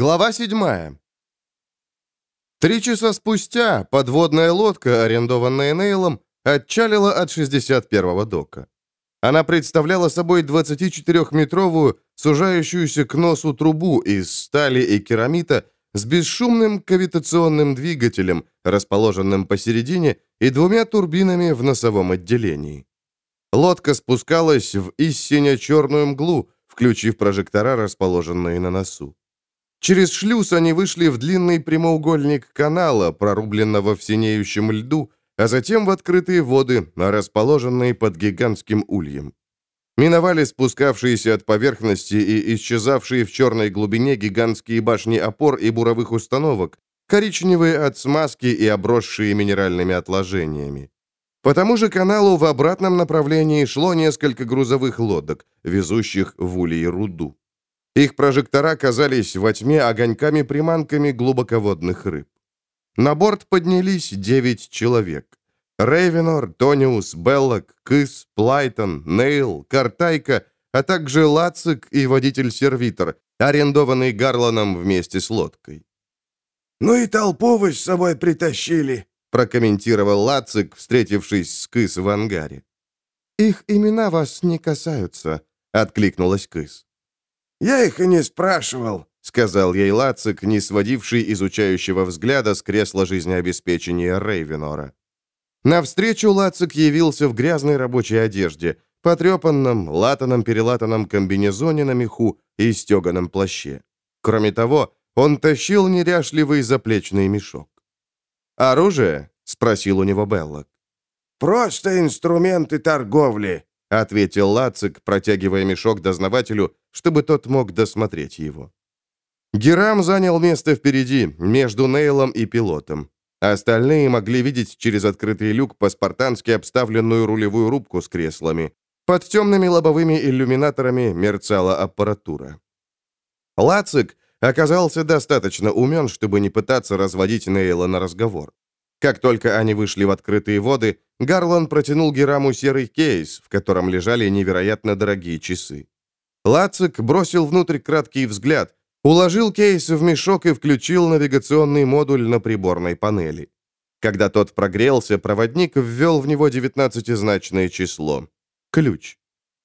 Глава 7. Три часа спустя подводная лодка, арендованная Нейлом, отчалила от 61-го дока. Она представляла собой 24-метровую, сужающуюся к носу трубу из стали и керамита с бесшумным кавитационным двигателем, расположенным посередине, и двумя турбинами в носовом отделении. Лодка спускалась в истине черную мглу, включив прожектора, расположенные на носу. Через шлюз они вышли в длинный прямоугольник канала, прорубленного в синеющем льду, а затем в открытые воды, расположенные под гигантским ульем. Миновали спускавшиеся от поверхности и исчезавшие в черной глубине гигантские башни опор и буровых установок, коричневые от смазки и обросшие минеральными отложениями. По тому же каналу в обратном направлении шло несколько грузовых лодок, везущих в улье руду. Их прожектора казались во тьме огоньками-приманками глубоководных рыб. На борт поднялись девять человек. Рейвенор, Тониус, Беллок, Кыс, Плайтон, Нейл, Картайка, а также Лацик и водитель-сервитор, арендованный Гарланом вместе с лодкой. «Ну и толпу вы с собой притащили», прокомментировал Лацик, встретившись с Кыс в ангаре. «Их имена вас не касаются», — откликнулась Кыс. «Я их и не спрашивал», — сказал ей Лацик, не сводивший изучающего взгляда с кресла жизнеобеспечения Рейвенора. Навстречу Лацик явился в грязной рабочей одежде, потрепанном, латаном-перелатанном комбинезоне на меху и стеганом плаще. Кроме того, он тащил неряшливый заплечный мешок. «Оружие?» — спросил у него Беллок. «Просто инструменты торговли», — ответил Лацик, протягивая мешок дознавателю, чтобы тот мог досмотреть его. Герам занял место впереди, между Нейлом и пилотом. Остальные могли видеть через открытый люк по-спартански обставленную рулевую рубку с креслами. Под темными лобовыми иллюминаторами мерцала аппаратура. Лацик оказался достаточно умен, чтобы не пытаться разводить Нейла на разговор. Как только они вышли в открытые воды, Гарлан протянул Гераму серый кейс, в котором лежали невероятно дорогие часы. Лацик бросил внутрь краткий взгляд, уложил кейс в мешок и включил навигационный модуль на приборной панели. Когда тот прогрелся, проводник ввел в него 19-значное число. Ключ.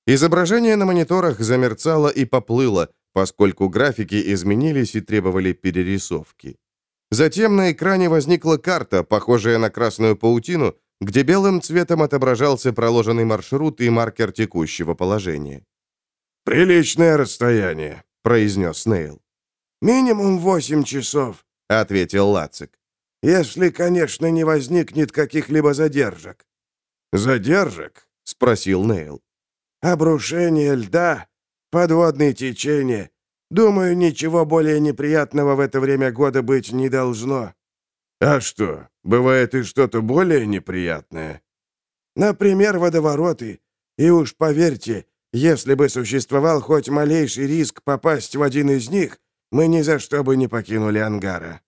Изображение на мониторах замерцало и поплыло, поскольку графики изменились и требовали перерисовки. Затем на экране возникла карта, похожая на красную паутину, где белым цветом отображался проложенный маршрут и маркер текущего положения. «Приличное расстояние», — произнес Нейл. «Минимум восемь часов», — ответил Лацик. «Если, конечно, не возникнет каких-либо задержек». «Задержек?» — спросил Нейл. «Обрушение льда, подводные течения, Думаю, ничего более неприятного в это время года быть не должно». «А что, бывает и что-то более неприятное?» «Например, водовороты. И уж поверьте, если бы существовал хоть малейший риск попасть в один из них, мы ни за что бы не покинули ангара».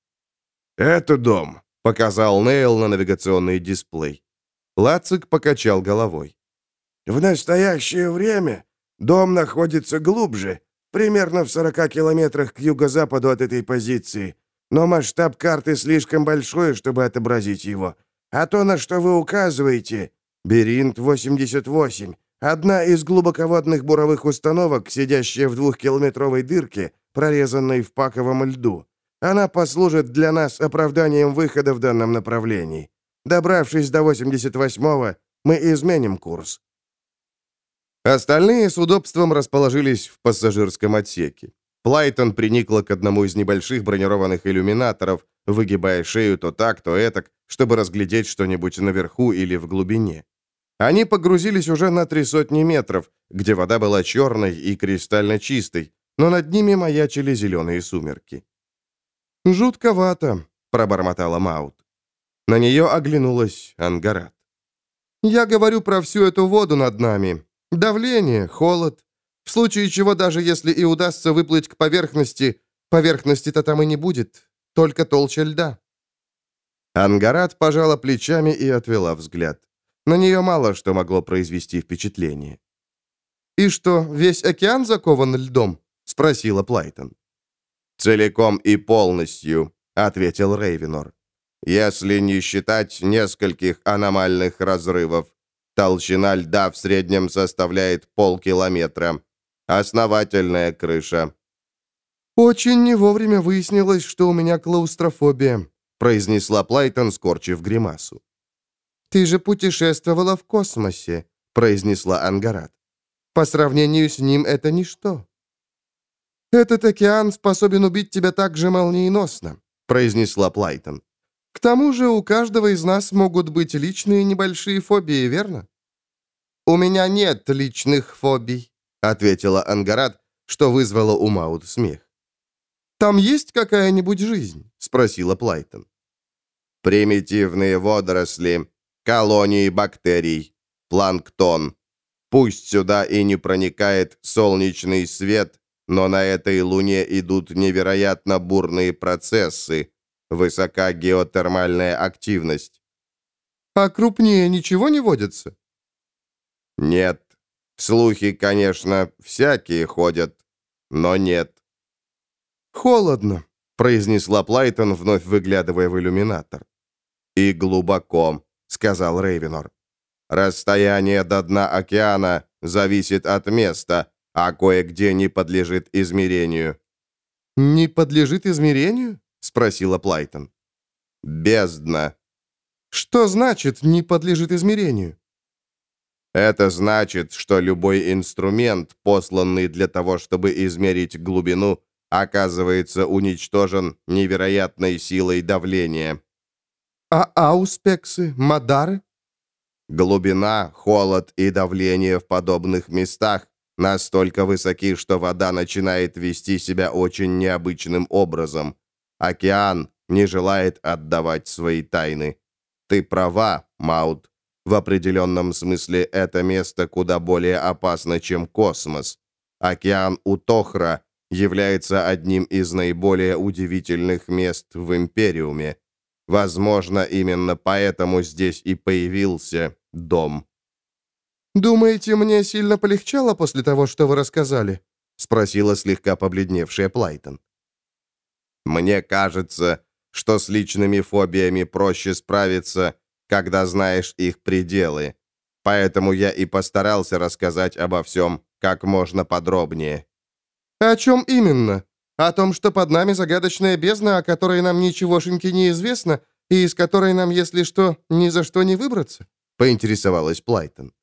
«Это дом», — показал Нейл на навигационный дисплей. Лацик покачал головой. «В настоящее время дом находится глубже, примерно в 40 километрах к юго-западу от этой позиции. Но масштаб карты слишком большой, чтобы отобразить его. А то, на что вы указываете, Беринт-88, одна из глубоководных буровых установок, сидящая в двухкилометровой дырке, прорезанной в паковом льду. Она послужит для нас оправданием выхода в данном направлении. Добравшись до 88-го, мы изменим курс. Остальные с удобством расположились в пассажирском отсеке. Плайтон приникла к одному из небольших бронированных иллюминаторов, выгибая шею то так, то этак, чтобы разглядеть что-нибудь наверху или в глубине. Они погрузились уже на три сотни метров, где вода была черной и кристально чистой, но над ними маячили зеленые сумерки. «Жутковато», — пробормотала Маут. На нее оглянулась Ангарат. «Я говорю про всю эту воду над нами. Давление, холод. В случае чего, даже если и удастся выплыть к поверхности, поверхности-то там и не будет, только толща льда. Ангарат пожала плечами и отвела взгляд. На нее мало что могло произвести впечатление. «И что, весь океан закован льдом?» — спросила Плайтон. «Целиком и полностью», — ответил Рейвенор. «Если не считать нескольких аномальных разрывов. Толщина льда в среднем составляет полкилометра. Основательная крыша». «Очень не вовремя выяснилось, что у меня клаустрофобия», — произнесла Плайтон, скорчив гримасу. «Ты же путешествовала в космосе», — произнесла Ангарат. «По сравнению с ним это ничто». «Этот океан способен убить тебя так же молниеносно», — произнесла Плайтон. «К тому же у каждого из нас могут быть личные небольшие фобии, верно?» «У меня нет личных фобий», — ответила Ангарат, что вызвало у Маут смех. «Там есть какая-нибудь жизнь?» — спросила Плайтон. «Примитивные водоросли, колонии бактерий, планктон. Пусть сюда и не проникает солнечный свет, но на этой луне идут невероятно бурные процессы, высока геотермальная активность. А крупнее ничего не водится? Нет. Слухи, конечно, всякие ходят, но нет. Холодно, произнесла Плайтон, вновь выглядывая в иллюминатор. И глубоко, сказал Рейвенор. Расстояние до дна океана зависит от места, а кое-где не подлежит измерению». «Не подлежит измерению?» — спросила Плайтон. «Бездна». «Что значит «не подлежит измерению»?» Это значит, что любой инструмент, посланный для того, чтобы измерить глубину, оказывается уничтожен невероятной силой давления. А ауспексы, мадары? Глубина, холод и давление в подобных местах Настолько высоки, что вода начинает вести себя очень необычным образом. Океан не желает отдавать свои тайны. Ты права, Маут. В определенном смысле это место куда более опасно, чем космос. Океан Утохра является одним из наиболее удивительных мест в Империуме. Возможно, именно поэтому здесь и появился дом. «Думаете, мне сильно полегчало после того, что вы рассказали?» — спросила слегка побледневшая Плайтон. «Мне кажется, что с личными фобиями проще справиться, когда знаешь их пределы. Поэтому я и постарался рассказать обо всем как можно подробнее». «О чем именно? О том, что под нами загадочная бездна, о которой нам ничегошеньки не известно, и из которой нам, если что, ни за что не выбраться?» — поинтересовалась Плайтон.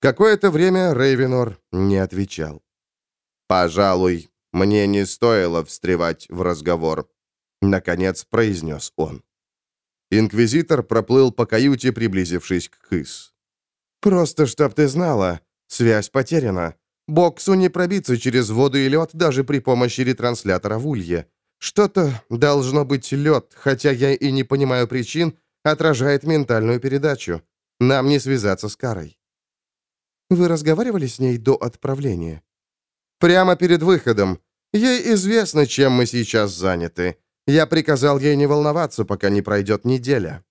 Какое-то время Рейвенор не отвечал. «Пожалуй, мне не стоило встревать в разговор», — наконец произнес он. Инквизитор проплыл по каюте, приблизившись к Кыс. «Просто чтоб ты знала, связь потеряна. Боксу не пробиться через воду и лед даже при помощи ретранслятора в улье. Что-то, должно быть лед, хотя я и не понимаю причин, отражает ментальную передачу. Нам не связаться с Карой. Вы разговаривали с ней до отправления? Прямо перед выходом. Ей известно, чем мы сейчас заняты. Я приказал ей не волноваться, пока не пройдет неделя.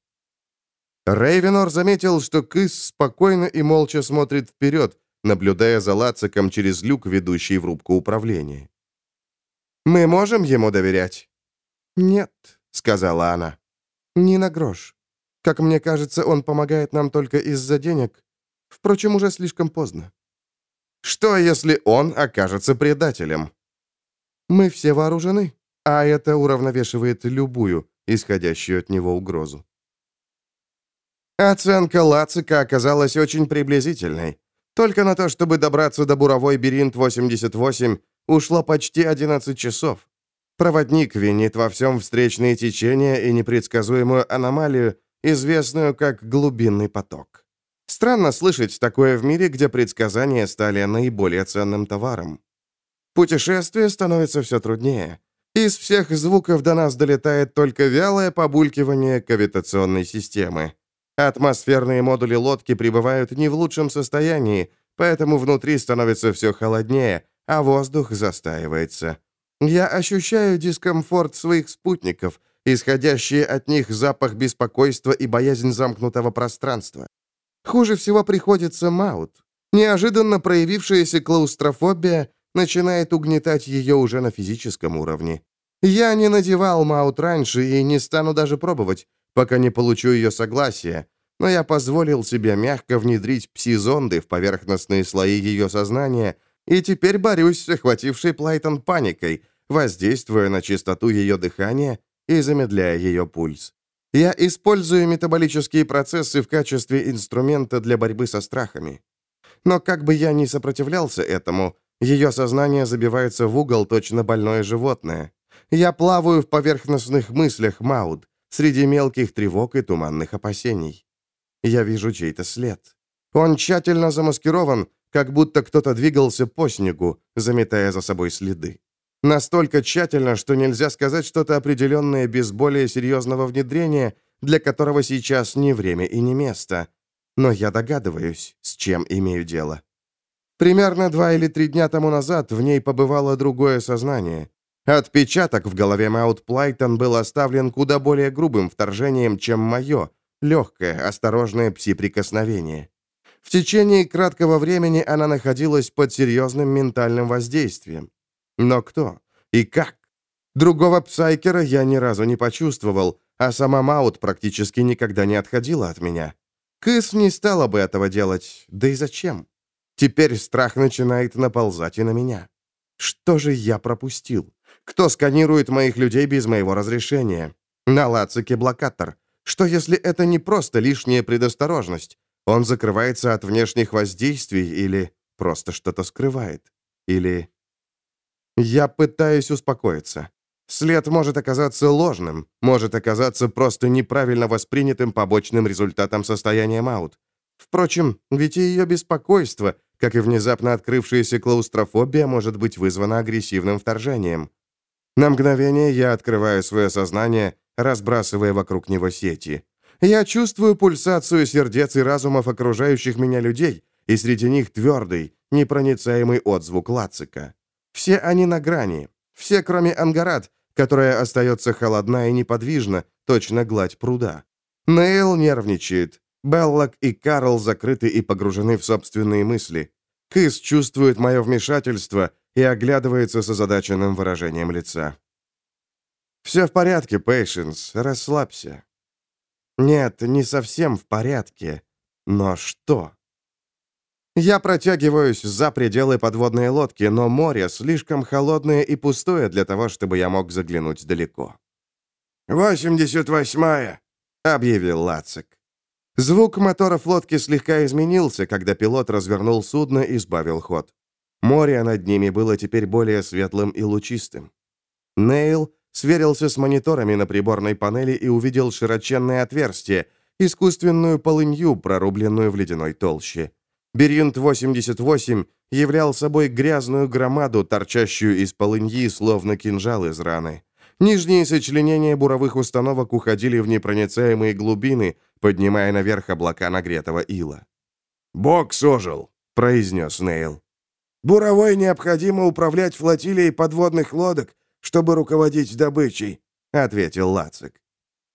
Рейвенор заметил, что Кыс спокойно и молча смотрит вперед, наблюдая за Лациком через люк, ведущий в рубку управления. «Мы можем ему доверять?» «Нет», — сказала она. «Не на грош. Как мне кажется, он помогает нам только из-за денег, Впрочем, уже слишком поздно. Что, если он окажется предателем? Мы все вооружены, а это уравновешивает любую, исходящую от него угрозу. Оценка Лацика оказалась очень приблизительной. Только на то, чтобы добраться до буровой Беринт-88, ушло почти 11 часов. Проводник винит во всем встречные течения и непредсказуемую аномалию, известную как глубинный поток. Странно слышать такое в мире, где предсказания стали наиболее ценным товаром. Путешествие становится все труднее. Из всех звуков до нас долетает только вялое побулькивание кавитационной системы. Атмосферные модули лодки пребывают не в лучшем состоянии, поэтому внутри становится все холоднее, а воздух застаивается. Я ощущаю дискомфорт своих спутников, исходящий от них запах беспокойства и боязнь замкнутого пространства. Хуже всего приходится Маут. Неожиданно проявившаяся клаустрофобия начинает угнетать ее уже на физическом уровне. Я не надевал маут раньше и не стану даже пробовать, пока не получу ее согласия, но я позволил себе мягко внедрить пси-зонды в поверхностные слои ее сознания и теперь борюсь с охватившей Плайтон паникой, воздействуя на частоту ее дыхания и замедляя ее пульс. Я использую метаболические процессы в качестве инструмента для борьбы со страхами. Но как бы я ни сопротивлялся этому, ее сознание забивается в угол точно больное животное. Я плаваю в поверхностных мыслях Мауд, среди мелких тревог и туманных опасений. Я вижу чей-то след. Он тщательно замаскирован, как будто кто-то двигался по снегу, заметая за собой следы. Настолько тщательно, что нельзя сказать что-то определенное без более серьезного внедрения, для которого сейчас не время и не место. Но я догадываюсь, с чем имею дело. Примерно два или три дня тому назад в ней побывало другое сознание. Отпечаток в голове Маут Плайтон был оставлен куда более грубым вторжением, чем мое, легкое, осторожное пси-прикосновение. В течение краткого времени она находилась под серьезным ментальным воздействием. Но кто? И как? Другого псайкера я ни разу не почувствовал, а сама Маут практически никогда не отходила от меня. Кыс не стала бы этого делать, да и зачем? Теперь страх начинает наползать и на меня. Что же я пропустил? Кто сканирует моих людей без моего разрешения? На лацике блокатор. Что если это не просто лишняя предосторожность? Он закрывается от внешних воздействий или просто что-то скрывает? Или... Я пытаюсь успокоиться. След может оказаться ложным, может оказаться просто неправильно воспринятым побочным результатом состояния Маут. Впрочем, ведь и ее беспокойство, как и внезапно открывшаяся клаустрофобия, может быть вызвана агрессивным вторжением. На мгновение я открываю свое сознание, разбрасывая вокруг него сети. Я чувствую пульсацию сердец и разумов окружающих меня людей, и среди них твердый, непроницаемый отзвук лацика. Все они на грани. Все, кроме Ангарат, которая остается холодна и неподвижна, точно гладь пруда. Нейл нервничает. Беллок и Карл закрыты и погружены в собственные мысли. Кыс чувствует мое вмешательство и оглядывается с озадаченным выражением лица. «Все в порядке, Пейшенс, расслабься». «Нет, не совсем в порядке. Но что?» Я протягиваюсь за пределы подводной лодки, но море слишком холодное и пустое для того, чтобы я мог заглянуть далеко. «Восемьдесят восьмая», — объявил Лацик. Звук моторов лодки слегка изменился, когда пилот развернул судно и сбавил ход. Море над ними было теперь более светлым и лучистым. Нейл сверился с мониторами на приборной панели и увидел широченное отверстие, искусственную полынью, прорубленную в ледяной толще. Беринт-88 являл собой грязную громаду, торчащую из полыньи, словно кинжал из раны. Нижние сочленения буровых установок уходили в непроницаемые глубины, поднимая наверх облака нагретого ила. «Бог сожил», — произнес Нейл. «Буровой необходимо управлять флотилией подводных лодок, чтобы руководить добычей», — ответил Лацик.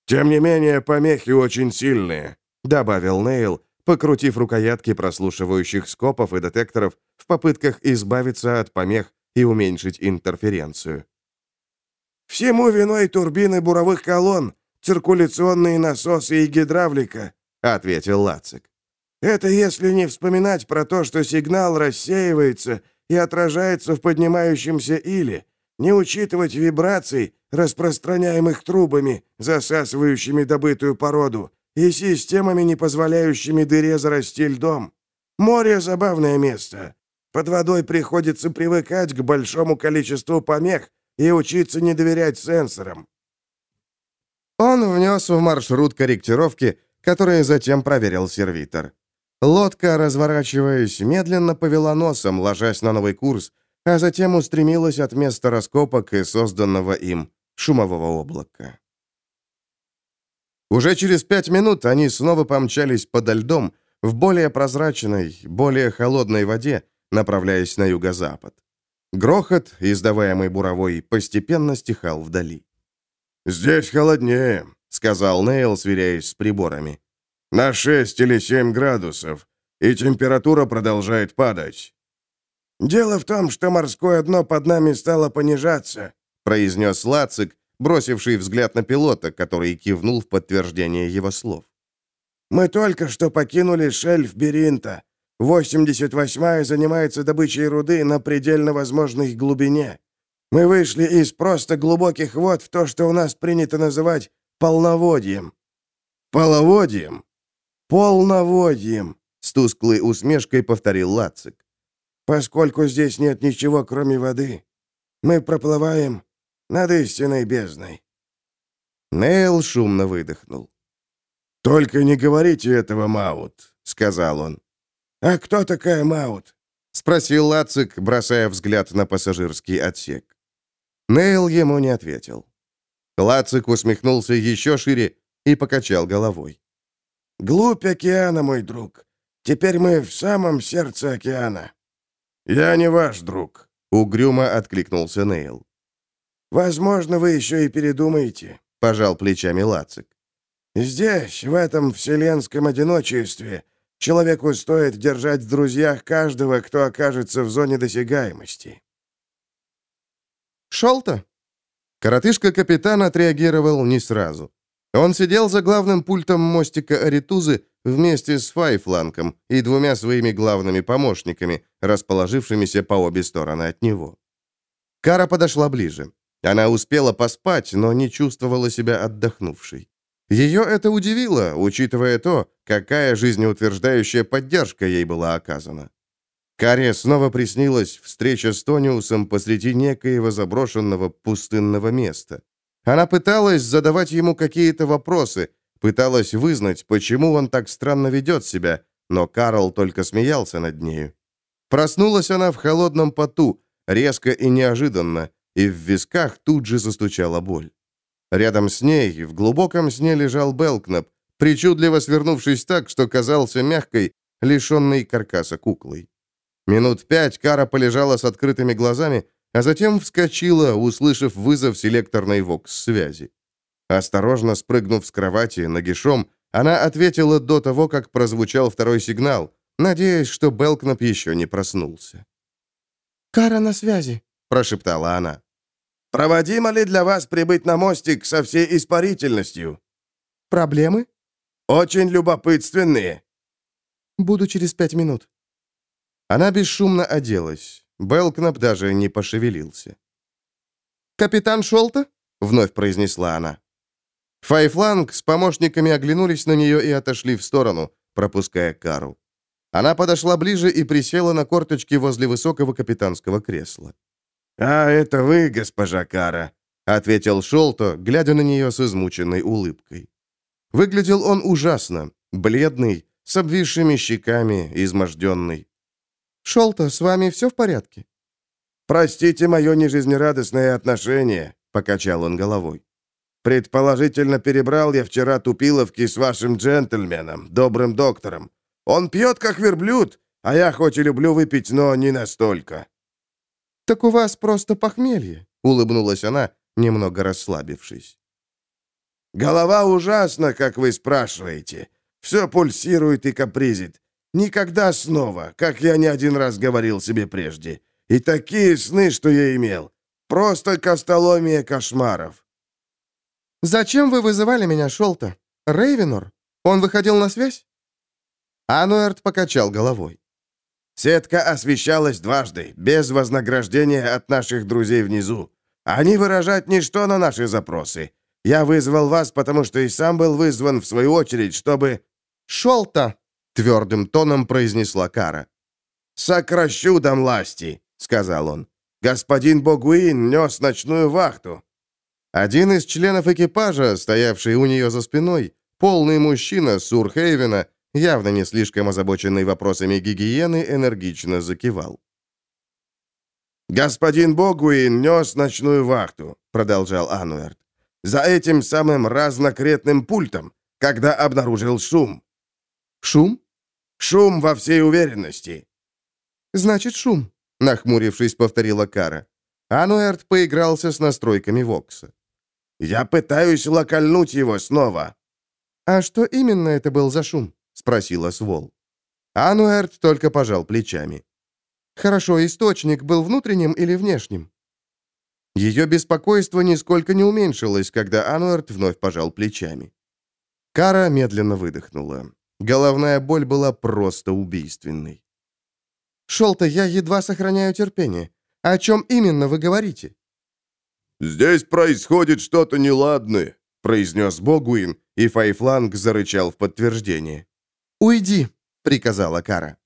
«Тем не менее, помехи очень сильные», — добавил Нейл, покрутив рукоятки прослушивающих скопов и детекторов в попытках избавиться от помех и уменьшить интерференцию. «Всему виной турбины буровых колонн, циркуляционные насосы и гидравлика», — ответил Лацик. «Это если не вспоминать про то, что сигнал рассеивается и отражается в поднимающемся иле, не учитывать вибраций, распространяемых трубами, засасывающими добытую породу, и системами, не позволяющими дыре зарасти льдом. Море — забавное место. Под водой приходится привыкать к большому количеству помех и учиться не доверять сенсорам. Он внес в маршрут корректировки, которые затем проверил сервитор. Лодка, разворачиваясь, медленно повела носом, ложась на новый курс, а затем устремилась от места раскопок и созданного им шумового облака. Уже через пять минут они снова помчались подо льдом в более прозрачной, более холодной воде, направляясь на юго-запад. Грохот, издаваемый буровой, постепенно стихал вдали. «Здесь холоднее», — сказал Нейл, сверяясь с приборами. «На 6 или 7 градусов, и температура продолжает падать». «Дело в том, что морское дно под нами стало понижаться», произнес Лацик, бросивший взгляд на пилота, который кивнул в подтверждение его слов. «Мы только что покинули шельф Беринта. 88-я занимается добычей руды на предельно возможной глубине. Мы вышли из просто глубоких вод в то, что у нас принято называть полноводьем». «Половодьем?» «Полноводьем», — с тусклой усмешкой повторил Лацик. «Поскольку здесь нет ничего, кроме воды, мы проплываем над истинной бездной». Нейл шумно выдохнул. «Только не говорите этого, Маут», — сказал он. «А кто такая Маут?» — спросил Лацик, бросая взгляд на пассажирский отсек. Нейл ему не ответил. Лацик усмехнулся еще шире и покачал головой. «Глубь океана, мой друг. Теперь мы в самом сердце океана». «Я не ваш друг», — угрюмо откликнулся Нейл. «Возможно, вы еще и передумаете», — пожал плечами Лацик. «Здесь, в этом вселенском одиночестве, человеку стоит держать в друзьях каждого, кто окажется в зоне досягаемости». «Шел-то?» Коротышка-капитан отреагировал не сразу. Он сидел за главным пультом мостика Аритузы вместе с Файфланком и двумя своими главными помощниками, расположившимися по обе стороны от него. Кара подошла ближе. Она успела поспать, но не чувствовала себя отдохнувшей. Ее это удивило, учитывая то, какая жизнеутверждающая поддержка ей была оказана. Каре снова приснилась встреча с Тониусом посреди некоего заброшенного пустынного места. Она пыталась задавать ему какие-то вопросы, пыталась вызнать, почему он так странно ведет себя, но Карл только смеялся над нею. Проснулась она в холодном поту, резко и неожиданно, и в висках тут же застучала боль. Рядом с ней, в глубоком сне лежал Белкнап, причудливо свернувшись так, что казался мягкой, лишенной каркаса куклой. Минут пять Кара полежала с открытыми глазами, а затем вскочила, услышав вызов селекторной вокс-связи. Осторожно спрыгнув с кровати нагишом, она ответила до того, как прозвучал второй сигнал, надеясь, что Белкнап еще не проснулся. «Кара на связи», — прошептала она. «Проводимо ли для вас прибыть на мостик со всей испарительностью?» «Проблемы?» «Очень любопытственные». «Буду через пять минут». Она бесшумно оделась. Белкнап даже не пошевелился. «Капитан Шолта?» — вновь произнесла она. Файфланг с помощниками оглянулись на нее и отошли в сторону, пропуская Кару. Она подошла ближе и присела на корточки возле высокого капитанского кресла. «А, это вы, госпожа Кара», — ответил Шолто, глядя на нее с измученной улыбкой. Выглядел он ужасно, бледный, с обвисшими щеками, изможденный. «Шолто, с вами все в порядке?» «Простите мое нежизнерадостное отношение», — покачал он головой. «Предположительно, перебрал я вчера тупиловки с вашим джентльменом, добрым доктором. Он пьет, как верблюд, а я хоть и люблю выпить, но не настолько». «Так у вас просто похмелье», — улыбнулась она, немного расслабившись. «Голова ужасна, как вы спрашиваете. Все пульсирует и капризит. Никогда снова, как я не один раз говорил себе прежде. И такие сны, что я имел. Просто костоломия кошмаров. «Зачем вы вызывали меня, Шолта? Рейвенор? Он выходил на связь?» Ануэрт покачал головой. Сетка освещалась дважды, без вознаграждения от наших друзей внизу. Они выражают ничто на наши запросы. Я вызвал вас, потому что и сам был вызван в свою очередь, чтобы...» «Шолта!» — твердым тоном произнесла Кара. «Сокращу до власти», — сказал он. «Господин Богуин нес ночную вахту». Один из членов экипажа, стоявший у нее за спиной, полный мужчина Сурхейвена, явно не слишком озабоченный вопросами гигиены, энергично закивал. «Господин Богуин нес ночную вахту», — продолжал Ануэрт. «За этим самым разнокретным пультом, когда обнаружил шум». «Шум?» Шум во всей уверенности». «Значит, шум», — нахмурившись, повторила Кара. Ануэрт поигрался с настройками Вокса. «Я пытаюсь локальнуть его снова». «А что именно это был за шум?» — спросила Свол. Ануэрт только пожал плечами. Хорошо, источник был внутренним или внешним? Ее беспокойство нисколько не уменьшилось, когда Ануэрт вновь пожал плечами. Кара медленно выдохнула. Головная боль была просто убийственной. «Шелта, я едва сохраняю терпение. О чем именно вы говорите?» «Здесь происходит что-то неладное», — произнес Богуин, и Файфланг зарычал в подтверждение. «Уйди», — приказала Кара.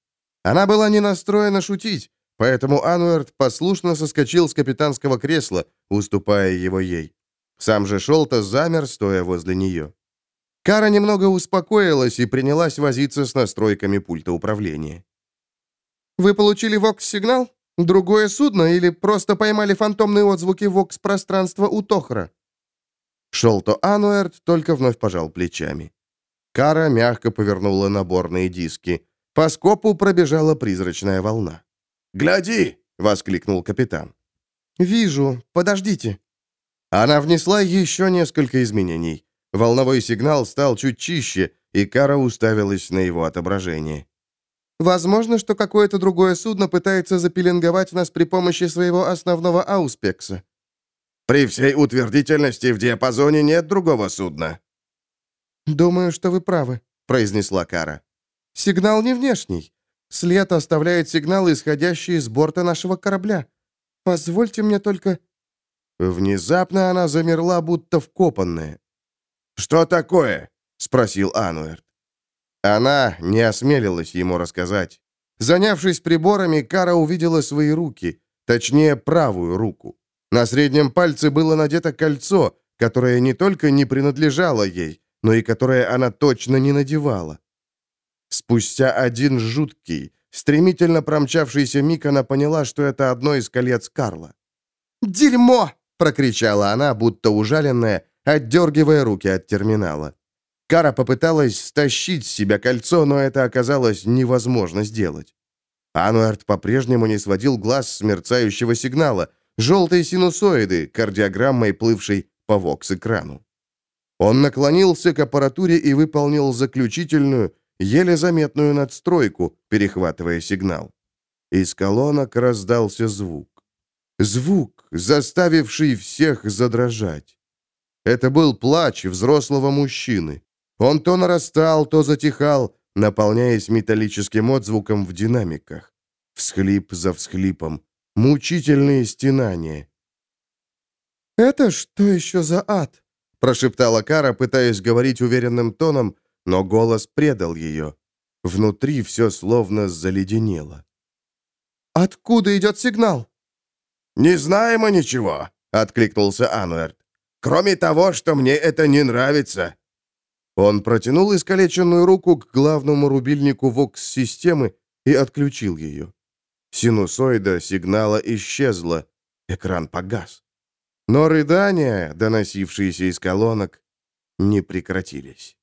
Она была не настроена шутить, поэтому Ануэрт послушно соскочил с капитанского кресла, уступая его ей. Сам же Шолта замер, стоя возле нее. Кара немного успокоилась и принялась возиться с настройками пульта управления. «Вы получили вокс-сигнал? Другое судно или просто поймали фантомные отзвуки вокс-пространства у Тохра?» Шолто Ануэрт только вновь пожал плечами. Кара мягко повернула наборные диски. По скопу пробежала призрачная волна. «Гляди!» — воскликнул капитан. «Вижу. Подождите». Она внесла еще несколько изменений. Волновой сигнал стал чуть чище, и Кара уставилась на его отображение. Возможно, что какое-то другое судно пытается запеленговать нас при помощи своего основного ауспекса. При всей утвердительности в диапазоне нет другого судна. Думаю, что вы правы, произнесла Кара. Сигнал не внешний. След оставляет сигнал, исходящий с борта нашего корабля. Позвольте мне только Внезапно она замерла, будто вкопанная. «Что такое?» — спросил Ануэрт. Она не осмелилась ему рассказать. Занявшись приборами, Кара увидела свои руки, точнее, правую руку. На среднем пальце было надето кольцо, которое не только не принадлежало ей, но и которое она точно не надевала. Спустя один жуткий, стремительно промчавшийся миг она поняла, что это одно из колец Карла. «Дерьмо!» — прокричала она, будто ужаленная, отдергивая руки от терминала. Кара попыталась стащить с себя кольцо, но это оказалось невозможно сделать. Ануэрт по-прежнему не сводил глаз с мерцающего сигнала, желтые синусоиды, кардиограммой, плывшей по вокс-экрану. Он наклонился к аппаратуре и выполнил заключительную, еле заметную надстройку, перехватывая сигнал. Из колонок раздался звук. Звук, заставивший всех задрожать. Это был плач взрослого мужчины. Он то нарастал, то затихал, наполняясь металлическим отзвуком в динамиках. Всхлип за всхлипом. Мучительные стенания. «Это что еще за ад?» – прошептала Кара, пытаясь говорить уверенным тоном, но голос предал ее. Внутри все словно заледенело. «Откуда идет сигнал?» «Не знаем мы ничего», — откликнулся Ануэрт. «Кроме того, что мне это не нравится. Он протянул искалеченную руку к главному рубильнику ВОКС-системы и отключил ее. Синусоида сигнала исчезла, экран погас. Но рыдания, доносившиеся из колонок, не прекратились.